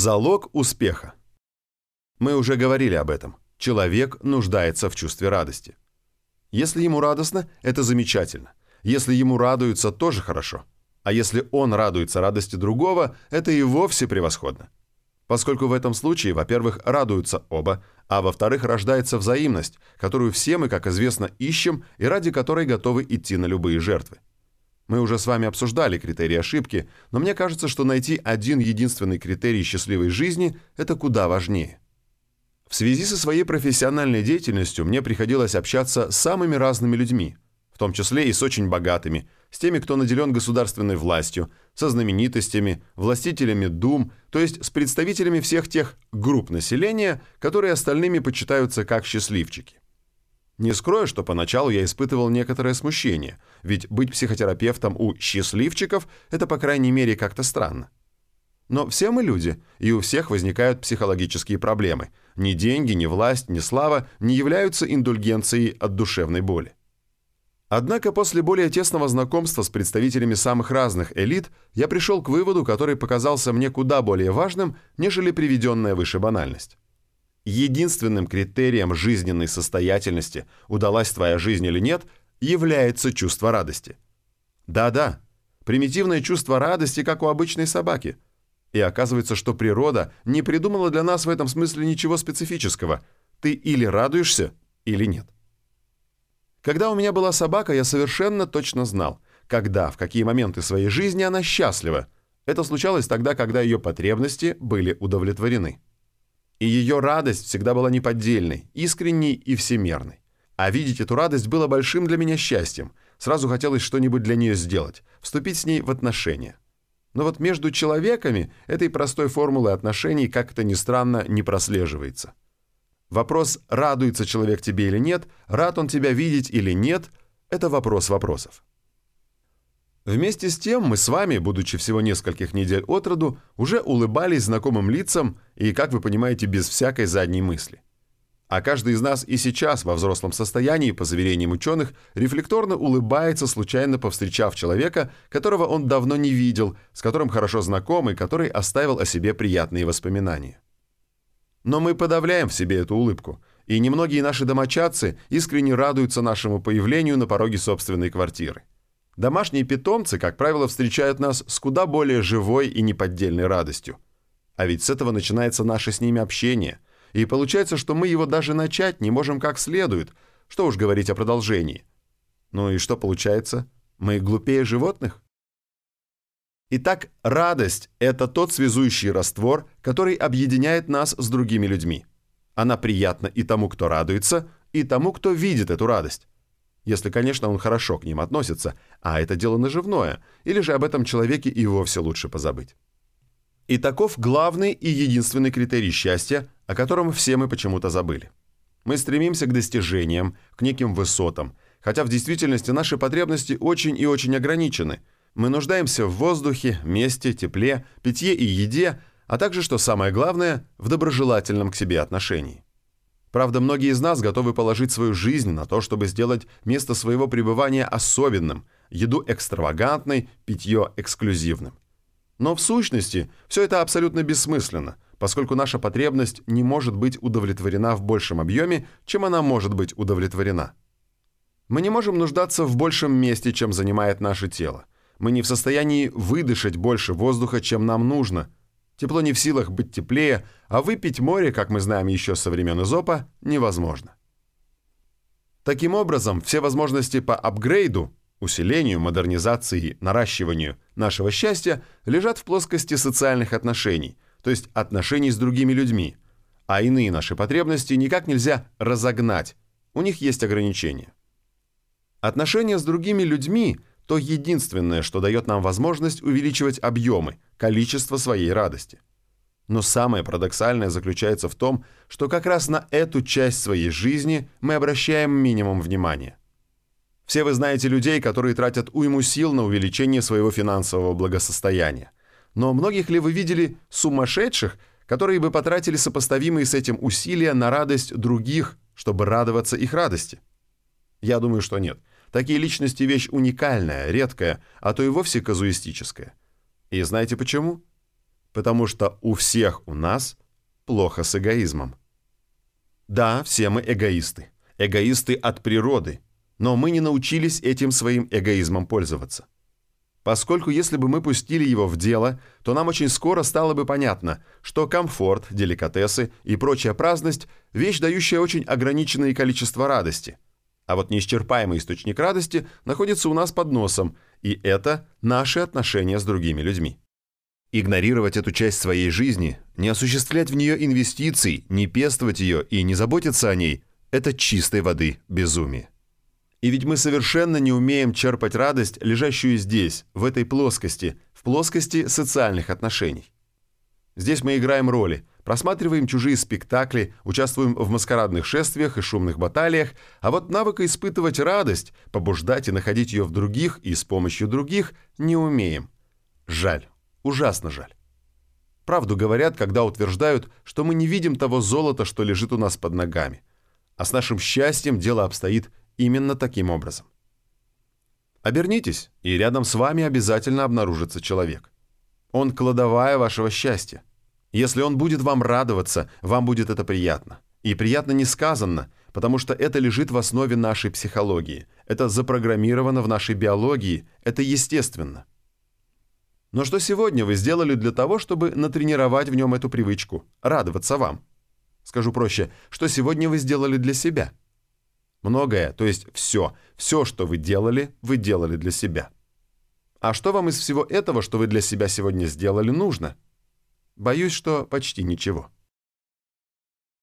Залог успеха. Мы уже говорили об этом. Человек нуждается в чувстве радости. Если ему радостно, это замечательно. Если ему радуются, тоже хорошо. А если он радуется радости другого, это и вовсе превосходно. Поскольку в этом случае, во-первых, радуются оба, а во-вторых, рождается взаимность, которую все мы, как известно, ищем и ради которой готовы идти на любые жертвы. Мы уже с вами обсуждали критерии ошибки, но мне кажется, что найти один единственный критерий счастливой жизни – это куда важнее. В связи со своей профессиональной деятельностью мне приходилось общаться с самыми разными людьми, в том числе и с очень богатыми, с теми, кто наделен государственной властью, со знаменитостями, властителями дум, то есть с представителями всех тех групп населения, которые остальными почитаются как счастливчики. Не скрою, что поначалу я испытывал некоторое смущение, ведь быть психотерапевтом у счастливчиков – это, по крайней мере, как-то странно. Но все мы люди, и у всех возникают психологические проблемы. Ни деньги, ни власть, ни слава не являются индульгенцией от душевной боли. Однако после более тесного знакомства с представителями самых разных элит я пришел к выводу, который показался мне куда более важным, нежели приведенная выше банальность. Единственным критерием жизненной состоятельности, удалась твоя жизнь или нет, является чувство радости. Да-да, примитивное чувство радости, как у обычной собаки – и оказывается, что природа не придумала для нас в этом смысле ничего специфического. Ты или радуешься, или нет. Когда у меня была собака, я совершенно точно знал, когда, в какие моменты своей жизни она счастлива. Это случалось тогда, когда ее потребности были удовлетворены. И ее радость всегда была неподдельной, искренней и всемерной. А видеть эту радость было большим для меня счастьем. Сразу хотелось что-нибудь для нее сделать, вступить с ней в отношения. Но вот между человеками этой простой формулы отношений, как это ни странно, не прослеживается. Вопрос, радуется человек тебе или нет, рад он тебя видеть или нет, это вопрос вопросов. Вместе с тем мы с вами, будучи всего нескольких недель от роду, уже улыбались знакомым лицам и, как вы понимаете, без всякой задней мысли. А каждый из нас и сейчас во взрослом состоянии, по заверениям ученых, рефлекторно улыбается, случайно повстречав человека, которого он давно не видел, с которым хорошо знаком и который оставил о себе приятные воспоминания. Но мы подавляем в себе эту улыбку, и немногие наши домочадцы искренне радуются нашему появлению на пороге собственной квартиры. Домашние питомцы, как правило, встречают нас с куда более живой и неподдельной радостью. А ведь с этого начинается наше с ними общение – и получается, что мы его даже начать не можем как следует, что уж говорить о продолжении. Ну и что получается? Мы глупее животных? Итак, радость – это тот связующий раствор, который объединяет нас с другими людьми. Она приятна и тому, кто радуется, и тому, кто видит эту радость. Если, конечно, он хорошо к ним относится, а это дело наживное, или же об этом человеке и вовсе лучше позабыть. И таков главный и единственный критерий счастья, о котором все мы почему-то забыли. Мы стремимся к достижениям, к неким высотам, хотя в действительности наши потребности очень и очень ограничены. Мы нуждаемся в воздухе, месте, тепле, питье и еде, а также, что самое главное, в доброжелательном к себе отношении. Правда, многие из нас готовы положить свою жизнь на то, чтобы сделать место своего пребывания особенным, еду экстравагантной, питье эксклюзивным. Но в сущности все это абсолютно бессмысленно, поскольку наша потребность не может быть удовлетворена в большем объеме, чем она может быть удовлетворена. Мы не можем нуждаться в большем месте, чем занимает наше тело. Мы не в состоянии выдышать больше воздуха, чем нам нужно. Тепло не в силах быть теплее, а выпить море, как мы знаем еще со времен Изопа, невозможно. Таким образом, все возможности по апгрейду усилению, модернизации, наращиванию нашего счастья лежат в плоскости социальных отношений, то есть отношений с другими людьми, а иные наши потребности никак нельзя разогнать, у них есть ограничения. Отношения с другими людьми – то единственное, что дает нам возможность увеличивать объемы, количество своей радости. Но самое парадоксальное заключается в том, что как раз на эту часть своей жизни мы обращаем минимум внимания. Все вы знаете людей, которые тратят уйму сил на увеличение своего финансового благосостояния. Но многих ли вы видели сумасшедших, которые бы потратили сопоставимые с этим усилия на радость других, чтобы радоваться их радости? Я думаю, что нет. Такие личности вещь уникальная, редкая, а то и вовсе казуистическая. И знаете почему? Потому что у всех у нас плохо с эгоизмом. Да, все мы эгоисты. Эгоисты от природы. Но мы не научились этим своим эгоизмом пользоваться. Поскольку если бы мы пустили его в дело, то нам очень скоро стало бы понятно, что комфорт, деликатесы и прочая праздность – вещь, дающая очень ограниченное количество радости. А вот неисчерпаемый источник радости находится у нас под носом, и это наши отношения с другими людьми. Игнорировать эту часть своей жизни, не осуществлять в нее инвестиций, не пестовать ее и не заботиться о ней – это чистой воды безумие. И ведь мы совершенно не умеем черпать радость, лежащую здесь, в этой плоскости, в плоскости социальных отношений. Здесь мы играем роли, просматриваем чужие спектакли, участвуем в маскарадных шествиях и шумных баталиях, а вот навыка испытывать радость, побуждать и находить ее в других и с помощью других не умеем. Жаль, ужасно жаль. Правду говорят, когда утверждают, что мы не видим того золота, что лежит у нас под ногами. А с нашим счастьем дело обстоит именно таким образом. Обернитесь, и рядом с вами обязательно обнаружится человек. Он кладовая вашего счастья. Если он будет вам радоваться, вам будет это приятно. И приятно несказанно, потому что это лежит в основе нашей психологии. Это запрограммировано в нашей биологии, это естественно. Но что сегодня вы сделали для того, чтобы натренировать в нем эту привычку, радоваться вам? Скажу проще, что сегодня вы сделали для себя – Многое, то есть все, все, что вы делали, вы делали для себя. А что вам из всего этого, что вы для себя сегодня сделали, нужно? Боюсь, что почти ничего.